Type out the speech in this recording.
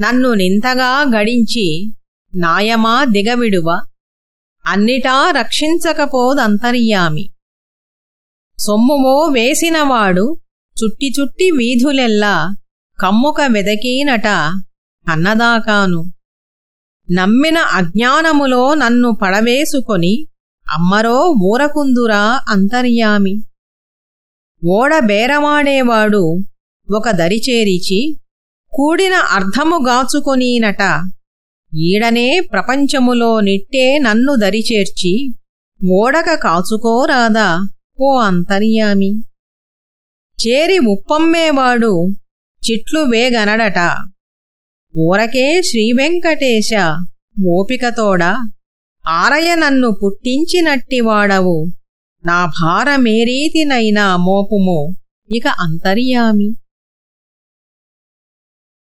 నన్ను నింతగా గడించి నాయమా దిగవిడువ అన్నిటా రక్షించకపోదంతర్యామి. సొమ్ముమో వేసినవాడు చుట్టి చుట్టి వీధులెల్లా కమ్ముక వెదకీనట అన్నదాకాను. నమ్మిన అజ్ఞానములో నన్ను పడవేసుకొని అమ్మరో ఊరకుందురా అంతర్యామి. ఓడ బేరమాడేవాడు ఒక దరిచేరిచి కూడిన అర్ధము గాచుకొనీనట. ఈడనే ప్రపంచములో నిట్టే నన్ను దరిచేర్చి ఓడక కాచుకోరాదా ఓ అంతర్యామి. చేరి ఉప్పమ్మేవాడు చిట్లు వేగనడట. ఊరకే శ్రీవెంకటేశ ఓపికతోడ ఆరయ నన్ను పుట్టించినట్టివాడవు. నా భారమేరీతినైనా మోపుమో ఇక అంతర్యామి.